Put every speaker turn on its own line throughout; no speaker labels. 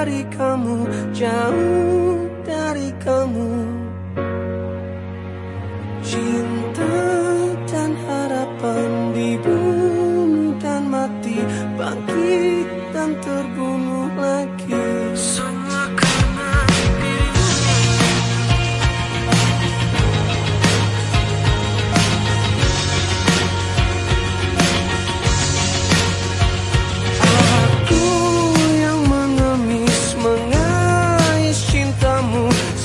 dari kamu, jauh dari kamu. Cinta dan harapan dibunuh dan mati, bangkit dan terbunuh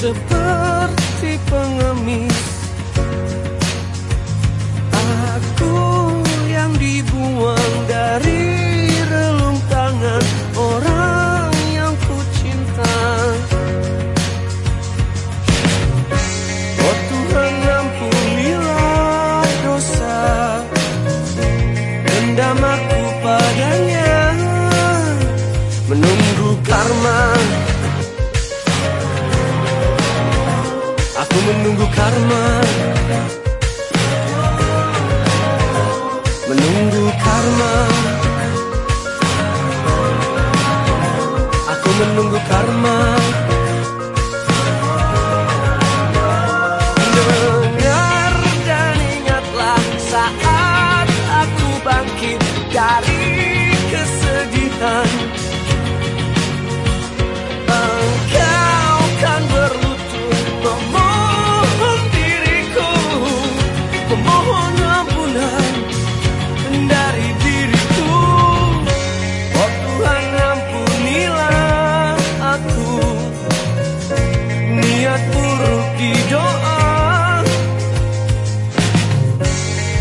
seperti pengemis menunggu karma. Menunggu karma. Aku menunggu karma. Dengar dan ingatlah saat aku bangkit dari di doa.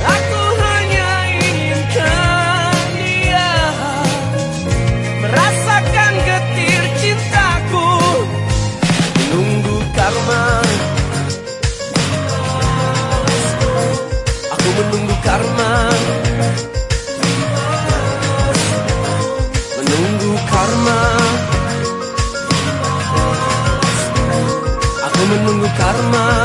Aku hanya inginkan dia Merasakan getir cintaku. Menunggu karma. Aku menunggu karma. Menunggu karma karma